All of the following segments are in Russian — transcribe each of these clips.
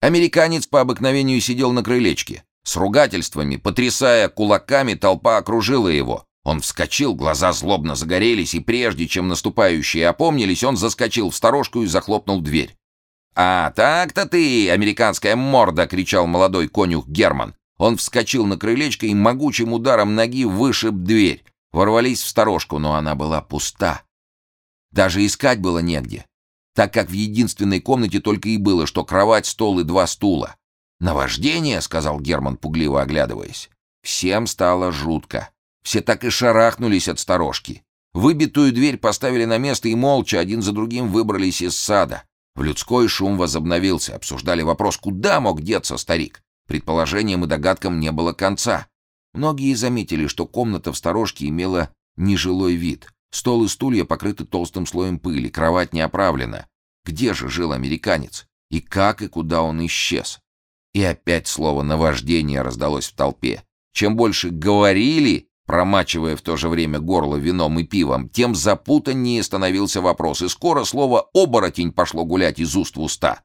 Американец по обыкновению сидел на крылечке. С ругательствами, потрясая кулаками, толпа окружила его. Он вскочил, глаза злобно загорелись, и прежде чем наступающие опомнились, он заскочил в сторожку и захлопнул дверь. «А, так-то ты, американская морда!» — кричал молодой конюх Герман. Он вскочил на крылечко и могучим ударом ноги вышиб дверь. Ворвались в сторожку, но она была пуста. Даже искать было негде, так как в единственной комнате только и было, что кровать, стол и два стула. «Наваждение», — сказал Герман, пугливо оглядываясь. Всем стало жутко. Все так и шарахнулись от сторожки. Выбитую дверь поставили на место и молча один за другим выбрались из сада. В людской шум возобновился, обсуждали вопрос, куда мог деться старик. Предположениям и догадкам не было конца. Многие заметили, что комната в сторожке имела нежилой вид. Стол и стулья покрыты толстым слоем пыли, кровать не оправлена. Где же жил американец? И как и куда он исчез? И опять слово «наваждение» раздалось в толпе. Чем больше говорили, промачивая в то же время горло вином и пивом, тем запутаннее становился вопрос, и скоро слово «оборотень» пошло гулять из уст в уста.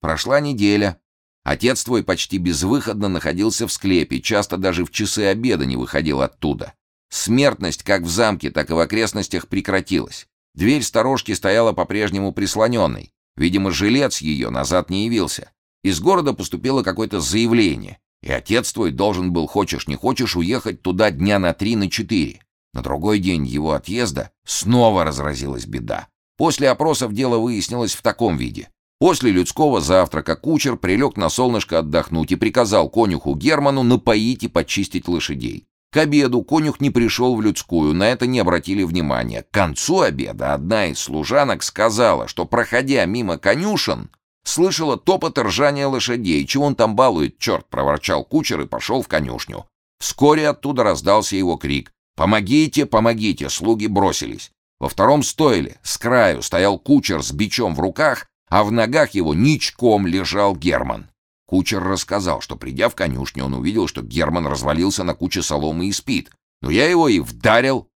Прошла неделя. Отец твой почти безвыходно находился в склепе, часто даже в часы обеда не выходил оттуда. Смертность как в замке, так и в окрестностях прекратилась. Дверь сторожки стояла по-прежнему прислоненной. Видимо, жилец ее назад не явился. Из города поступило какое-то заявление, и отец твой должен был, хочешь не хочешь, уехать туда дня на три, на четыре. На другой день его отъезда снова разразилась беда. После опросов дело выяснилось в таком виде. После людского завтрака кучер прилег на солнышко отдохнуть и приказал конюху Герману напоить и почистить лошадей. К обеду конюх не пришел в людскую, на это не обратили внимания. К концу обеда одна из служанок сказала, что, проходя мимо конюшен, слышала топот и ржание лошадей. Чего он там балует, черт, проворчал кучер и пошел в конюшню. Вскоре оттуда раздался его крик. «Помогите, помогите!» Слуги бросились. Во втором стойле, с краю, стоял кучер с бичом в руках, а в ногах его ничком лежал Герман. Кучер рассказал, что, придя в конюшню, он увидел, что Герман развалился на куче соломы и спит. Но я его и вдарил.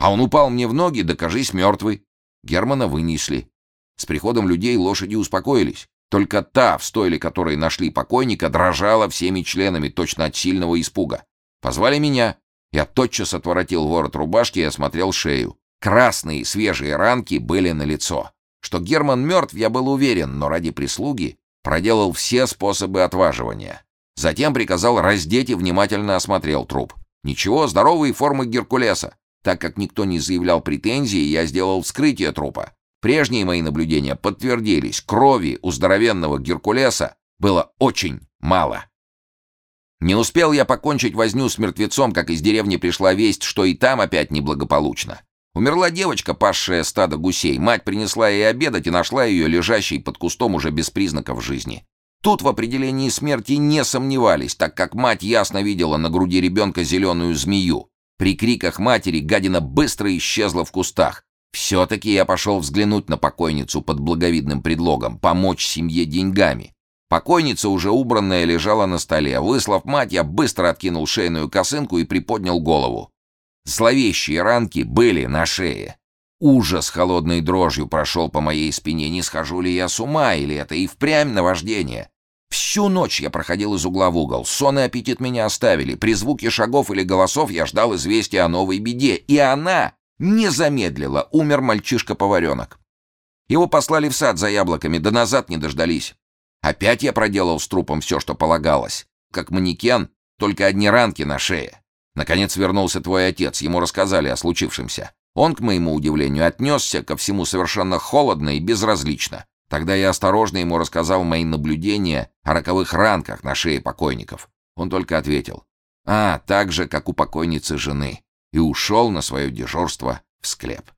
А он упал мне в ноги, да кажись мертвый. Германа вынесли. С приходом людей лошади успокоились. Только та, в стойле которой нашли покойника, дрожала всеми членами, точно от сильного испуга. Позвали меня. Я тотчас отворотил ворот рубашки и осмотрел шею. Красные свежие ранки были на лицо. Что Герман мертв, я был уверен, но ради прислуги проделал все способы отваживания. Затем приказал раздеть и внимательно осмотрел труп. Ничего, здоровые формы Геркулеса. Так как никто не заявлял претензий, я сделал вскрытие трупа. Прежние мои наблюдения подтвердились. Крови у здоровенного Геркулеса было очень мало. Не успел я покончить возню с мертвецом, как из деревни пришла весть, что и там опять неблагополучно. Умерла девочка, пасшая стадо гусей. Мать принесла ей обедать и нашла ее лежащей под кустом уже без признаков жизни. Тут в определении смерти не сомневались, так как мать ясно видела на груди ребенка зеленую змею. При криках матери гадина быстро исчезла в кустах. Все-таки я пошел взглянуть на покойницу под благовидным предлогом, помочь семье деньгами. Покойница, уже убранная, лежала на столе. Выслав мать, я быстро откинул шейную косынку и приподнял голову. Зловещие ранки были на шее. Ужас холодной дрожью прошел по моей спине. Не схожу ли я с ума, или это и впрямь наваждение? Всю ночь я проходил из угла в угол. Сон и аппетит меня оставили. При звуке шагов или голосов я ждал известия о новой беде. И она не замедлила. Умер мальчишка-поваренок. Его послали в сад за яблоками, да назад не дождались. Опять я проделал с трупом все, что полагалось. Как манекен, только одни ранки на шее. Наконец вернулся твой отец, ему рассказали о случившемся. Он, к моему удивлению, отнесся ко всему совершенно холодно и безразлично. Тогда я осторожно ему рассказал мои наблюдения о роковых ранках на шее покойников. Он только ответил «А, так же, как у покойницы жены», и ушел на свое дежурство в склеп.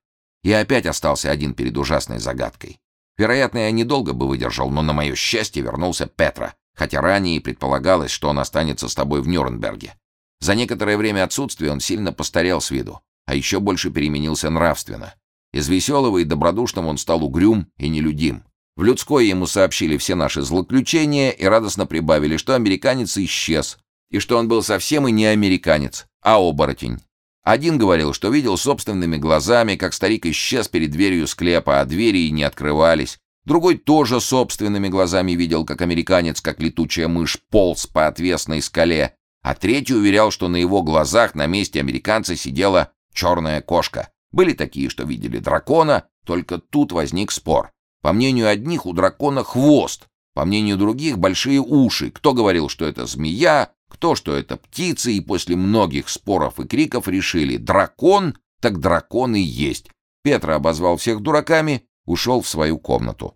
Я опять остался один перед ужасной загадкой. Вероятно, я недолго бы выдержал, но на мое счастье вернулся Петра, хотя ранее предполагалось, что он останется с тобой в Нюрнберге. За некоторое время отсутствия он сильно постарел с виду, а еще больше переменился нравственно. Из веселого и добродушного он стал угрюм и нелюдим. В людской ему сообщили все наши злоключения и радостно прибавили, что американец исчез, и что он был совсем и не американец, а оборотень. Один говорил, что видел собственными глазами, как старик исчез перед дверью склепа, а двери и не открывались. Другой тоже собственными глазами видел, как американец, как летучая мышь, полз по отвесной скале, а третий уверял, что на его глазах на месте американца сидела черная кошка. Были такие, что видели дракона, только тут возник спор. По мнению одних, у дракона хвост, по мнению других, большие уши. Кто говорил, что это змея, кто, что это птица, и после многих споров и криков решили «дракон, так дракон и есть». Петра обозвал всех дураками, ушел в свою комнату.